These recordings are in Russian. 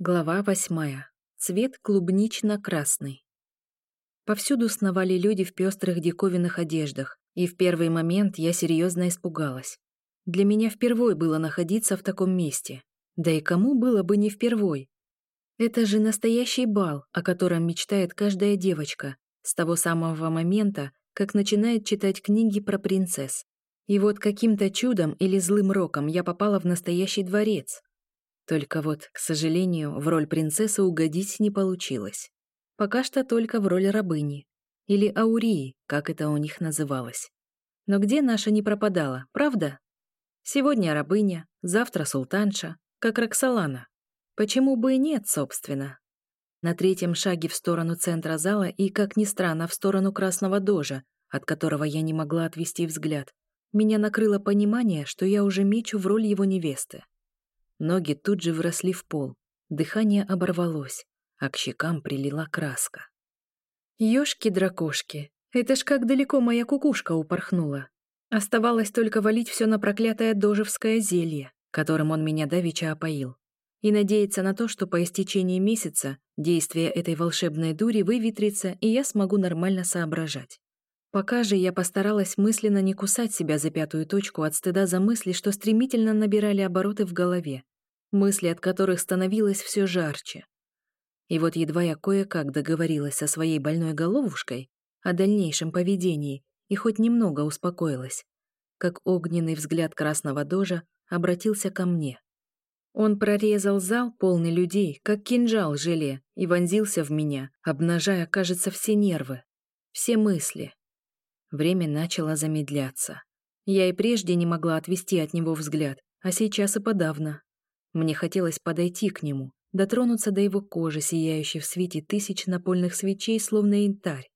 Глава восьмая. Цвет клубнично-красный. Повсюду сновали люди в пестрых диковинных одеждах, и в первый момент я серьезно испугалась. Для меня впервой было находиться в таком месте. Да и кому было бы не впервой? Это же настоящий бал, о котором мечтает каждая девочка, с того самого момента, как начинает читать книги про принцесс. И вот каким-то чудом или злым роком я попала в настоящий дворец, только вот, к сожалению, в роль принцессы угодить не получилось. Пока что только в роль рабыни. Или аурии, как это у них называлось. Но где наша не пропадала, правда? Сегодня рабыня, завтра султанша, как Роксолана. Почему бы и нет, собственно? На третьем шаге в сторону центра зала и, как ни странно, в сторону красного дожа, от которого я не могла отвести взгляд, меня накрыло понимание, что я уже мечу в роль его невесты. Ноги тут же вросли в пол, дыхание оборвалось, а к щекам прилила краска. Ёшки-дракошки, это ж как далеко моя кукушка упорхнула. Оставалось только валить все на проклятое дожевское зелье, которым он меня давеча опоил, и надеяться на то, что по истечении месяца действие этой волшебной дури выветрится, и я смогу нормально соображать. Пока же я постаралась мысленно не кусать себя за пятую точку от стыда за мысли, что стремительно набирали обороты в голове, мысли от которых становилось все жарче. И вот едва я кое-как договорилась со своей больной головушкой о дальнейшем поведении и хоть немного успокоилась, как огненный взгляд красного дожа обратился ко мне. Он прорезал зал, полный людей, как кинжал желе, и вонзился в меня, обнажая, кажется, все нервы, все мысли. Время начало замедляться. Я и прежде не могла отвести от него взгляд, а сейчас и подавно. Мне хотелось подойти к нему, дотронуться до его кожи, сияющей в свете тысяч напольных свечей, словно янтарь.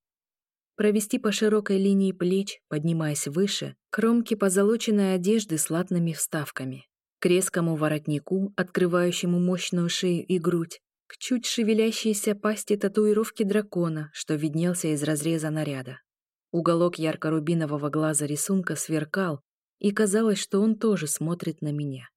Провести по широкой линии плеч, поднимаясь выше, кромки позолоченной одежды с латными вставками, к резкому воротнику, открывающему мощную шею и грудь, к чуть шевелящейся пасти татуировки дракона, что виднелся из разреза наряда. Уголок ярко-рубинового глаза рисунка сверкал, и казалось, что он тоже смотрит на меня.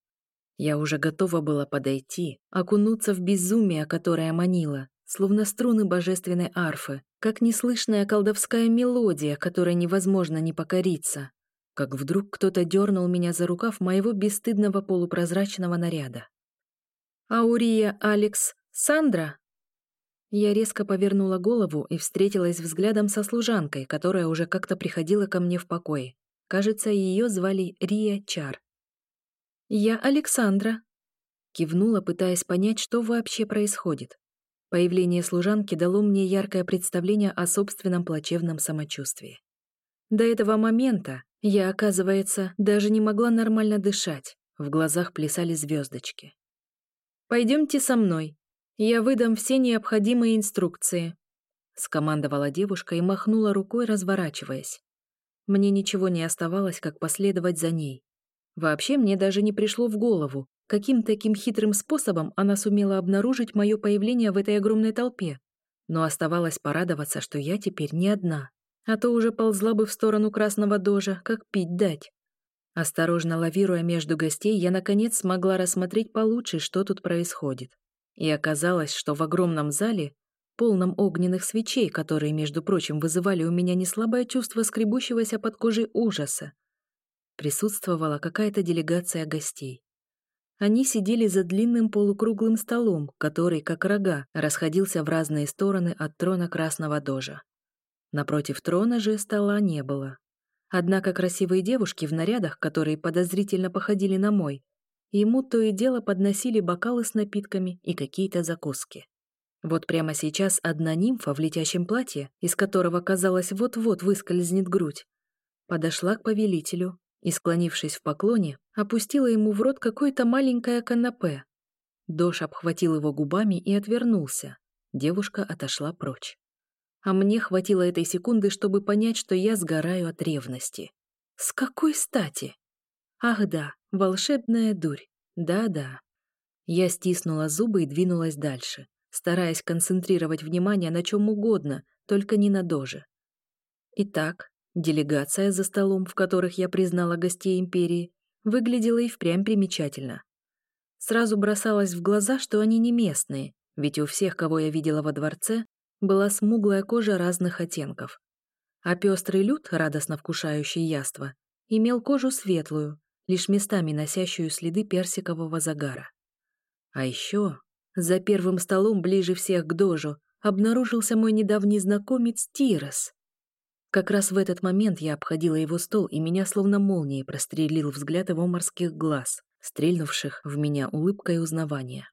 Я уже готова была подойти, окунуться в безумие, которое манило, словно струны божественной арфы, как неслышная колдовская мелодия, которой невозможно не покориться. Как вдруг кто-то дернул меня за рукав моего бесстыдного полупрозрачного наряда. «Аурия Алекс Сандра?» Я резко повернула голову и встретилась взглядом со служанкой, которая уже как-то приходила ко мне в покое. Кажется, ее звали Рия Чар. «Я Александра», — кивнула, пытаясь понять, что вообще происходит. Появление служанки дало мне яркое представление о собственном плачевном самочувствии. До этого момента я, оказывается, даже не могла нормально дышать, в глазах плясали звездочки. «Пойдемте со мной, я выдам все необходимые инструкции», — скомандовала девушка и махнула рукой, разворачиваясь. Мне ничего не оставалось, как последовать за ней. Вообще мне даже не пришло в голову, каким таким хитрым способом она сумела обнаружить мое появление в этой огромной толпе. Но оставалось порадоваться, что я теперь не одна, а то уже ползла бы в сторону красного дожа, как пить дать. Осторожно лавируя между гостей, я наконец смогла рассмотреть получше, что тут происходит. И оказалось, что в огромном зале, полном огненных свечей, которые, между прочим, вызывали у меня неслабое чувство скребущегося под кожей ужаса, присутствовала какая-то делегация гостей. Они сидели за длинным полукруглым столом, который, как рога, расходился в разные стороны от трона Красного Дожа. Напротив трона же стола не было. Однако красивые девушки в нарядах, которые подозрительно походили на мой, ему то и дело подносили бокалы с напитками и какие-то закуски. Вот прямо сейчас одна нимфа в летящем платье, из которого, казалось, вот-вот выскользнет грудь, подошла к повелителю и, склонившись в поклоне, опустила ему в рот какое-то маленькое канапе. Дош обхватил его губами и отвернулся. Девушка отошла прочь. А мне хватило этой секунды, чтобы понять, что я сгораю от ревности. С какой стати? Ах да, волшебная дурь. Да-да. Я стиснула зубы и двинулась дальше, стараясь концентрировать внимание на чем угодно, только не на доже. Итак, Делегация за столом, в которых я признала гостей империи, выглядела и впрямь примечательно. Сразу бросалось в глаза, что они не местные, ведь у всех, кого я видела во дворце, была смуглая кожа разных оттенков. А пестрый люд, радостно вкушающий яство, имел кожу светлую, лишь местами носящую следы персикового загара. А еще за первым столом ближе всех к дожу обнаружился мой недавний знакомец Тирос. Как раз в этот момент я обходила его стол, и меня словно молнией прострелил взгляд его морских глаз, стрельнувших в меня улыбкой узнавания.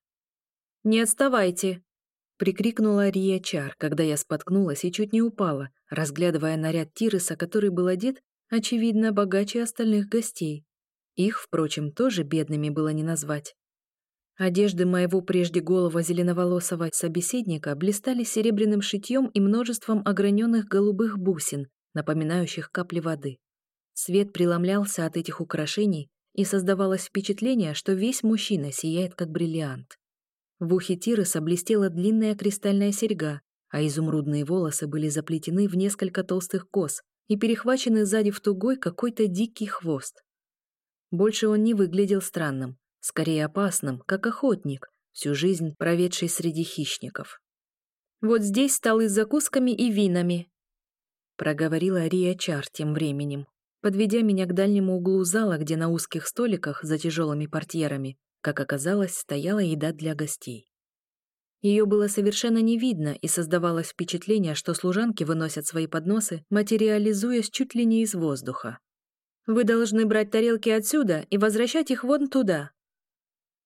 «Не отставайте!» — прикрикнула Рия Чар, когда я споткнулась и чуть не упала, разглядывая наряд Тиреса, который был одет, очевидно, богаче остальных гостей. Их, впрочем, тоже бедными было не назвать. Одежды моего прежде голого зеленоволосого собеседника блистали серебряным шитьем и множеством ограненных голубых бусин, напоминающих капли воды. Свет преломлялся от этих украшений, и создавалось впечатление, что весь мужчина сияет как бриллиант. В ухе Тироса блестела длинная кристальная серьга, а изумрудные волосы были заплетены в несколько толстых кос и перехвачены сзади в тугой какой-то дикий хвост. Больше он не выглядел странным, скорее опасным, как охотник, всю жизнь проведший среди хищников. «Вот здесь столы с закусками и винами», — проговорила Рия Чар тем временем, подведя меня к дальнему углу зала, где на узких столиках за тяжелыми портьерами, как оказалось, стояла еда для гостей. Ее было совершенно не видно, и создавалось впечатление, что служанки выносят свои подносы, материализуясь чуть ли не из воздуха. «Вы должны брать тарелки отсюда и возвращать их вон туда»,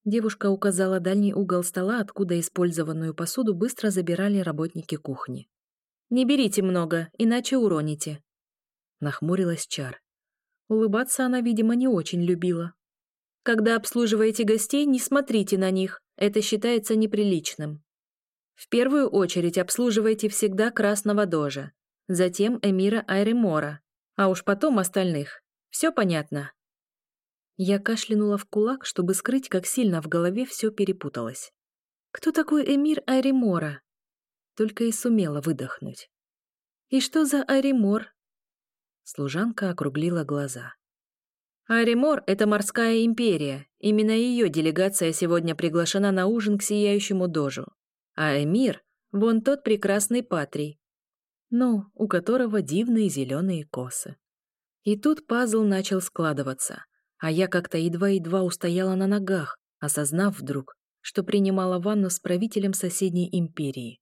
Девушка указала дальний угол стола, откуда использованную посуду быстро забирали работники кухни. «Не берите много, иначе уроните», — нахмурилась Чар. Улыбаться она, видимо, не очень любила. «Когда обслуживаете гостей, не смотрите на них, это считается неприличным. В первую очередь обслуживайте всегда Красного Дожа, затем Эмира Айремора, а уж потом остальных. Все понятно?» Я кашлянула в кулак, чтобы скрыть, как сильно в голове все перепуталось. «Кто такой эмир Аримора?» Только и сумела выдохнуть. «И что за Аримор?» Служанка округлила глаза. «Аримор — это морская империя. Именно ее делегация сегодня приглашена на ужин к сияющему дожу. А эмир — вон тот прекрасный патрий. Ну, у которого дивные зеленые косы. И тут пазл начал складываться — а я как-то едва-едва устояла на ногах, осознав вдруг, что принимала ванну с правителем соседней империи.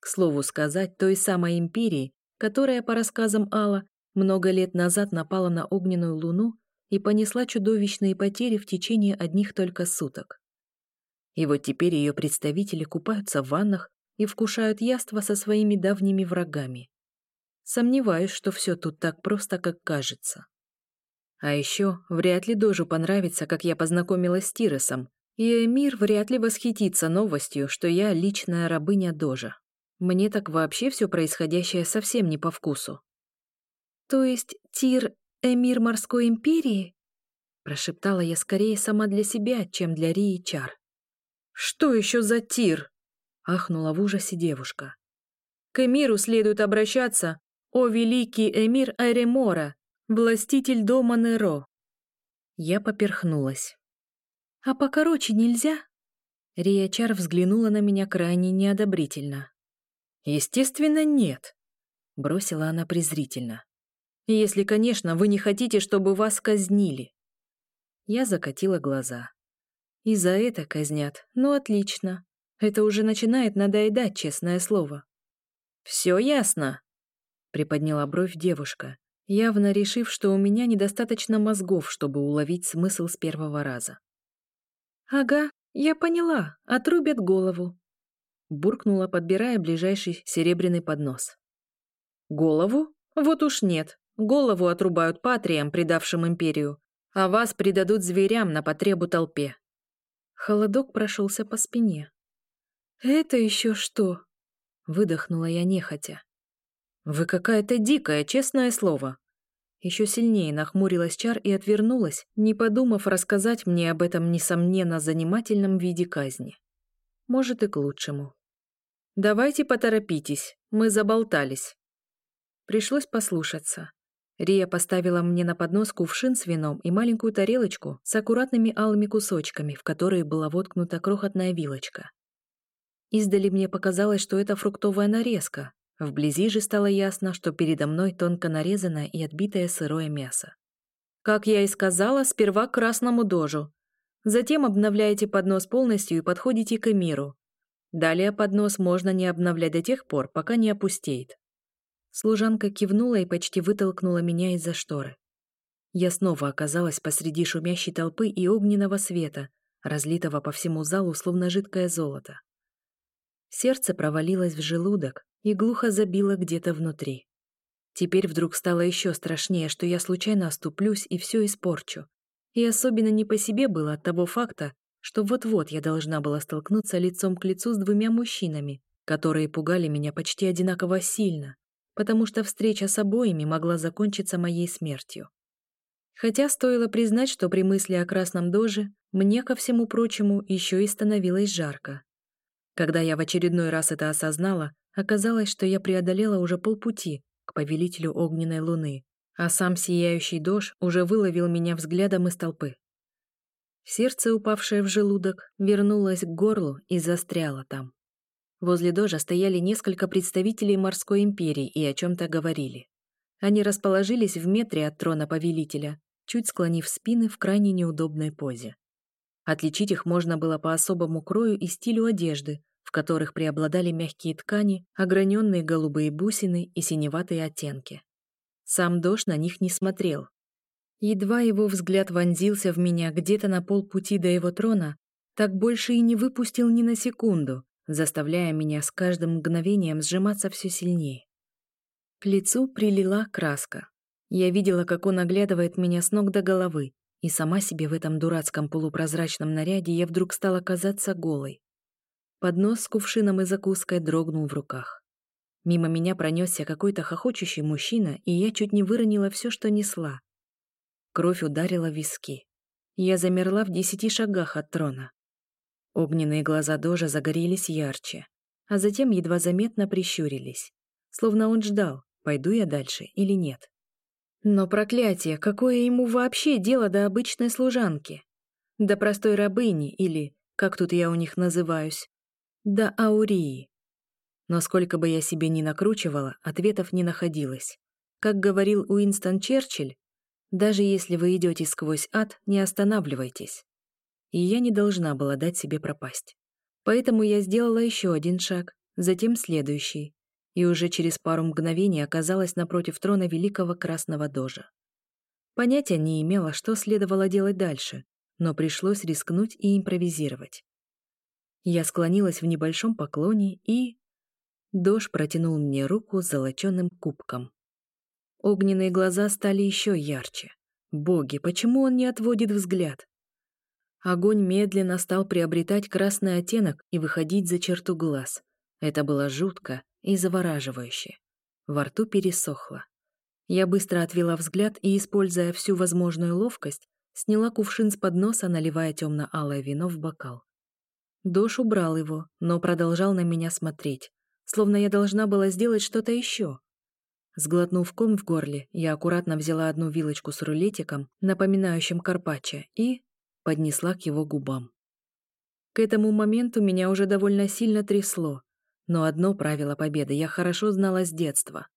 К слову сказать, той самой империи, которая, по рассказам Алла, много лет назад напала на огненную луну и понесла чудовищные потери в течение одних только суток. И вот теперь ее представители купаются в ваннах и вкушают яства со своими давними врагами. Сомневаюсь, что все тут так просто, как кажется. А еще вряд ли Дожу понравится, как я познакомилась с Тиросом, и Эмир вряд ли восхитится новостью, что я личная рабыня Дожа. Мне так вообще все происходящее совсем не по вкусу. То есть Тир — Эмир морской империи? Прошептала я скорее сама для себя, чем для Рии Чар. «Что еще за Тир?» — ахнула в ужасе девушка. «К Эмиру следует обращаться, о великий Эмир Айремора, Властитель дома Неро. Я поперхнулась. А покороче нельзя? Риячар взглянула на меня крайне неодобрительно. Естественно, нет, бросила она презрительно. Если, конечно, вы не хотите, чтобы вас казнили. Я закатила глаза. И за это казнят. Ну, отлично. Это уже начинает надоедать, честное слово. Все ясно, приподняла бровь девушка явно решив, что у меня недостаточно мозгов, чтобы уловить смысл с первого раза. «Ага, я поняла, отрубят голову», — буркнула, подбирая ближайший серебряный поднос. «Голову? Вот уж нет. Голову отрубают патриям, предавшим империю, а вас предадут зверям на потребу толпе». Холодок прошелся по спине. «Это еще что?» — выдохнула я нехотя. «Вы какая-то дикая, честное слово!» Еще сильнее нахмурилась Чар и отвернулась, не подумав рассказать мне об этом, несомненно, занимательном виде казни. Может, и к лучшему. «Давайте поторопитесь, мы заболтались». Пришлось послушаться. Рия поставила мне на поднос кувшин с вином и маленькую тарелочку с аккуратными алыми кусочками, в которые была воткнута крохотная вилочка. Издали мне показалось, что это фруктовая нарезка. Вблизи же стало ясно, что передо мной тонко нарезанное и отбитое сырое мясо. Как я и сказала, сперва к красному дожу. Затем обновляете поднос полностью и подходите к миру. Далее поднос можно не обновлять до тех пор, пока не опустеет. Служанка кивнула и почти вытолкнула меня из-за шторы. Я снова оказалась посреди шумящей толпы и огненного света, разлитого по всему залу, словно жидкое золото. Сердце провалилось в желудок и глухо забило где-то внутри. Теперь вдруг стало еще страшнее, что я случайно оступлюсь и все испорчу. И особенно не по себе было от того факта, что вот-вот я должна была столкнуться лицом к лицу с двумя мужчинами, которые пугали меня почти одинаково сильно, потому что встреча с обоими могла закончиться моей смертью. Хотя стоило признать, что при мысли о красном доже мне, ко всему прочему, еще и становилось жарко. Когда я в очередной раз это осознала, оказалось, что я преодолела уже полпути к повелителю огненной луны, а сам сияющий дож уже выловил меня взглядом из толпы. Сердце, упавшее в желудок, вернулось к горлу и застряло там. Возле дожа стояли несколько представителей морской империи и о чем-то говорили. Они расположились в метре от трона повелителя, чуть склонив спины в крайне неудобной позе. Отличить их можно было по особому крою и стилю одежды, в которых преобладали мягкие ткани, ограненные голубые бусины и синеватые оттенки. Сам дождь на них не смотрел. Едва его взгляд вонзился в меня где-то на полпути до его трона, так больше и не выпустил ни на секунду, заставляя меня с каждым мгновением сжиматься все сильнее. К лицу прилила краска. Я видела, как он оглядывает меня с ног до головы, и сама себе в этом дурацком полупрозрачном наряде я вдруг стала казаться голой. Поднос с кувшином и закуской дрогнул в руках. Мимо меня пронесся какой-то хохочущий мужчина, и я чуть не выронила все, что несла. Кровь ударила в виски. Я замерла в десяти шагах от трона. Огненные глаза Дожа загорелись ярче, а затем едва заметно прищурились, словно он ждал, пойду я дальше или нет. Но проклятие, какое ему вообще дело до обычной служанки? До простой рабыни или, как тут я у них называюсь, до аурии. Но сколько бы я себе ни накручивала, ответов не находилось. Как говорил Уинстон Черчилль, даже если вы идете сквозь ад, не останавливайтесь и я не должна была дать себе пропасть. Поэтому я сделала еще один шаг, затем следующий, и уже через пару мгновений оказалась напротив трона великого красного дожа. Понятия не имела, что следовало делать дальше, но пришлось рискнуть и импровизировать. Я склонилась в небольшом поклоне и... Дож протянул мне руку с золоченым кубком. Огненные глаза стали еще ярче. Боги, почему он не отводит взгляд? Огонь медленно стал приобретать красный оттенок и выходить за черту глаз. Это было жутко и завораживающе. Во рту пересохло. Я быстро отвела взгляд и, используя всю возможную ловкость, сняла кувшин с подноса, наливая темно-алое вино в бокал. Дош убрал его, но продолжал на меня смотреть, словно я должна была сделать что-то еще. Сглотнув ком в горле, я аккуратно взяла одну вилочку с рулетиком, напоминающим карпаччо, и поднесла к его губам. К этому моменту меня уже довольно сильно трясло, но одно правило победы я хорошо знала с детства.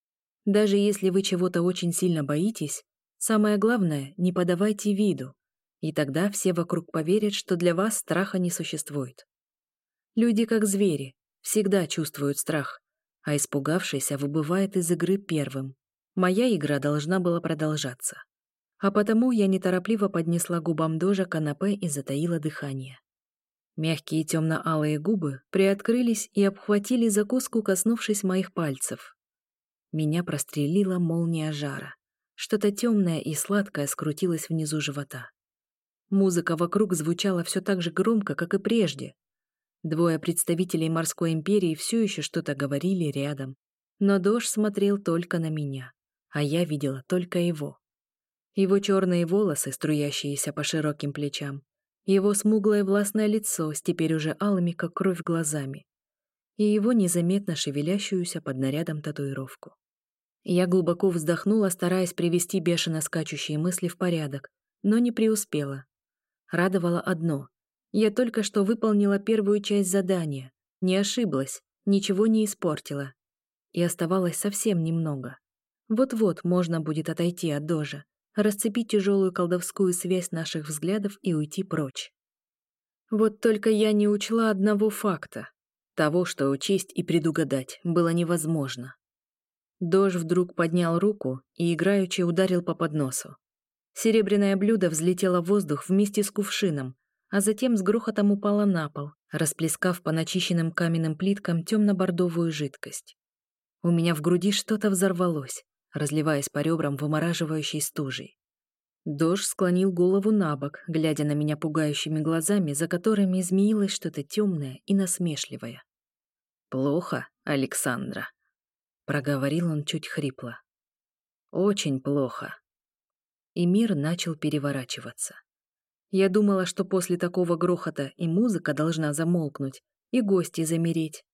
Даже если вы чего-то очень сильно боитесь, самое главное — не подавайте виду, и тогда все вокруг поверят, что для вас страха не существует. Люди как звери, всегда чувствуют страх, а испугавшийся выбывает из игры первым. Моя игра должна была продолжаться а потому я неторопливо поднесла губам дожа канапе и затаила дыхание. Мягкие темно-алые губы приоткрылись и обхватили закуску, коснувшись моих пальцев. Меня прострелила молния жара. Что-то темное и сладкое скрутилось внизу живота. Музыка вокруг звучала все так же громко, как и прежде. Двое представителей морской империи все еще что-то говорили рядом. Но Дож смотрел только на меня, а я видела только его. Его черные волосы, струящиеся по широким плечам, его смуглое властное лицо с теперь уже алыми, как кровь, глазами, и его незаметно шевелящуюся под нарядом татуировку. Я глубоко вздохнула, стараясь привести бешено скачущие мысли в порядок, но не преуспела. Радовало одно. Я только что выполнила первую часть задания, не ошиблась, ничего не испортила. И оставалось совсем немного. Вот-вот можно будет отойти от дожа, расцепить тяжелую колдовскую связь наших взглядов и уйти прочь. Вот только я не учла одного факта. Того, что учесть и предугадать, было невозможно. Дож вдруг поднял руку и играючи ударил по подносу. Серебряное блюдо взлетело в воздух вместе с кувшином, а затем с грохотом упало на пол, расплескав по начищенным каменным плиткам темно-бордовую жидкость. У меня в груди что-то взорвалось, разливаясь по ребрам вымораживающей стужей. Дож склонил голову на бок, глядя на меня пугающими глазами, за которыми измеилось что-то темное и насмешливое. «Плохо, Александра», проговорил он чуть хрипло. Очень плохо. И мир начал переворачиваться. Я думала, что после такого грохота и музыка должна замолкнуть, и гости замереть.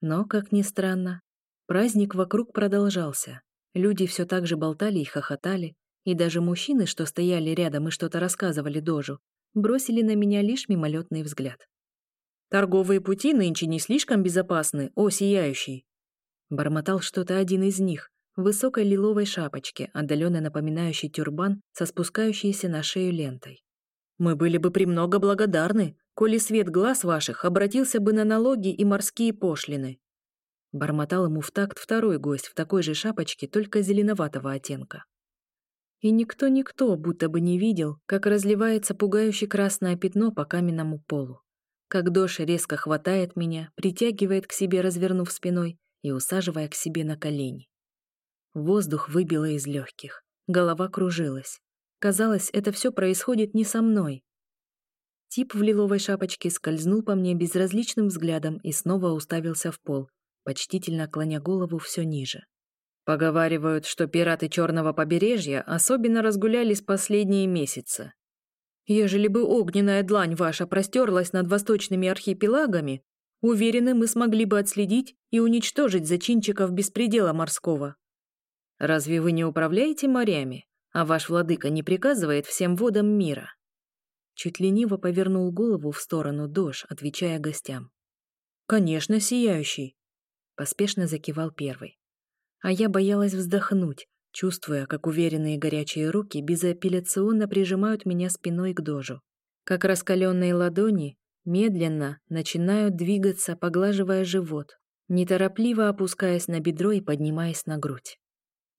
Но, как ни странно, праздник вокруг продолжался. Люди все так же болтали и хохотали, и даже мужчины, что стояли рядом и что-то рассказывали Дожу, бросили на меня лишь мимолетный взгляд. «Торговые пути нынче не слишком безопасны, о, сияющий!» Бормотал что-то один из них, в высокой лиловой шапочке, отдаленно напоминающей тюрбан со спускающейся на шею лентой. «Мы были бы премного благодарны, коли свет глаз ваших обратился бы на налоги и морские пошлины». Бормотал ему в такт второй гость в такой же шапочке, только зеленоватого оттенка. И никто-никто будто бы не видел, как разливается пугающе красное пятно по каменному полу. Как дождь резко хватает меня, притягивает к себе, развернув спиной, и усаживая к себе на колени. Воздух выбило из легких, голова кружилась. Казалось, это все происходит не со мной. Тип в лиловой шапочке скользнул по мне безразличным взглядом и снова уставился в пол, почтительно клоня голову все ниже. Поговаривают, что пираты Черного побережья особенно разгулялись последние месяцы. Ежели бы огненная длань ваша простерлась над восточными архипелагами, Уверены, мы смогли бы отследить и уничтожить зачинчиков беспредела морского. Разве вы не управляете морями, а ваш владыка не приказывает всем водам мира?» Чуть лениво повернул голову в сторону Дож, отвечая гостям. «Конечно, сияющий!» Поспешно закивал первый. А я боялась вздохнуть, чувствуя, как уверенные горячие руки безапелляционно прижимают меня спиной к Дожу. Как раскаленные ладони Медленно начинают двигаться, поглаживая живот, неторопливо опускаясь на бедро и поднимаясь на грудь.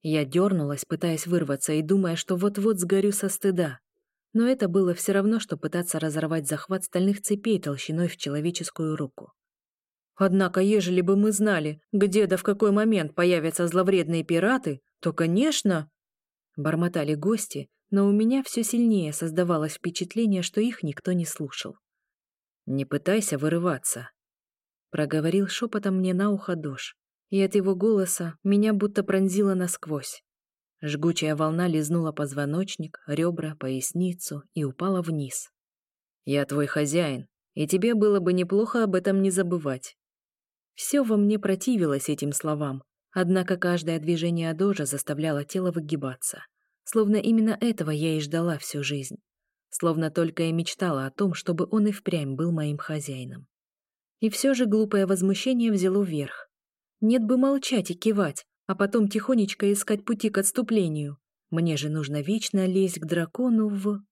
Я дернулась, пытаясь вырваться и думая, что вот-вот сгорю со стыда. Но это было все равно, что пытаться разорвать захват стальных цепей толщиной в человеческую руку. Однако, ежели бы мы знали, где да в какой момент появятся зловредные пираты, то, конечно... Бормотали гости, но у меня все сильнее создавалось впечатление, что их никто не слушал. «Не пытайся вырываться», — проговорил шепотом мне на ухо Дош, и от его голоса меня будто пронзило насквозь. Жгучая волна лизнула позвоночник, ребра, поясницу и упала вниз. «Я твой хозяин, и тебе было бы неплохо об этом не забывать». Все во мне противилось этим словам, однако каждое движение Дожа заставляло тело выгибаться, словно именно этого я и ждала всю жизнь словно только и мечтала о том, чтобы он и впрямь был моим хозяином. И все же глупое возмущение взяло верх. Нет бы молчать и кивать, а потом тихонечко искать пути к отступлению. Мне же нужно вечно лезть к дракону в...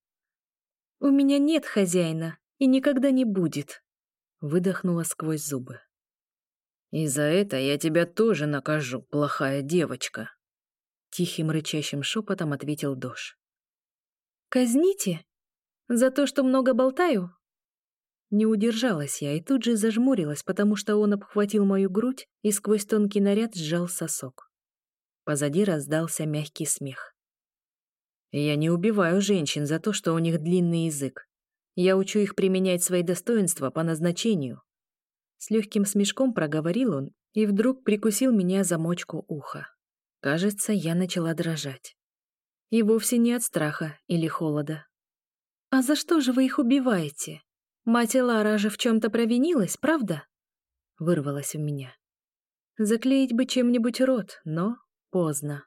«У меня нет хозяина и никогда не будет», — выдохнула сквозь зубы. «И за это я тебя тоже накажу, плохая девочка», — тихим рычащим шепотом ответил Дош. «Казните?» За то, что много болтаю?» Не удержалась я и тут же зажмурилась, потому что он обхватил мою грудь и сквозь тонкий наряд сжал сосок. Позади раздался мягкий смех. «Я не убиваю женщин за то, что у них длинный язык. Я учу их применять свои достоинства по назначению». С легким смешком проговорил он и вдруг прикусил меня за мочку уха. Кажется, я начала дрожать. И вовсе не от страха или холода, «А за что же вы их убиваете? Мать Лара же в чем-то провинилась, правда?» Вырвалась у меня. Заклеить бы чем-нибудь рот, но, Поздно.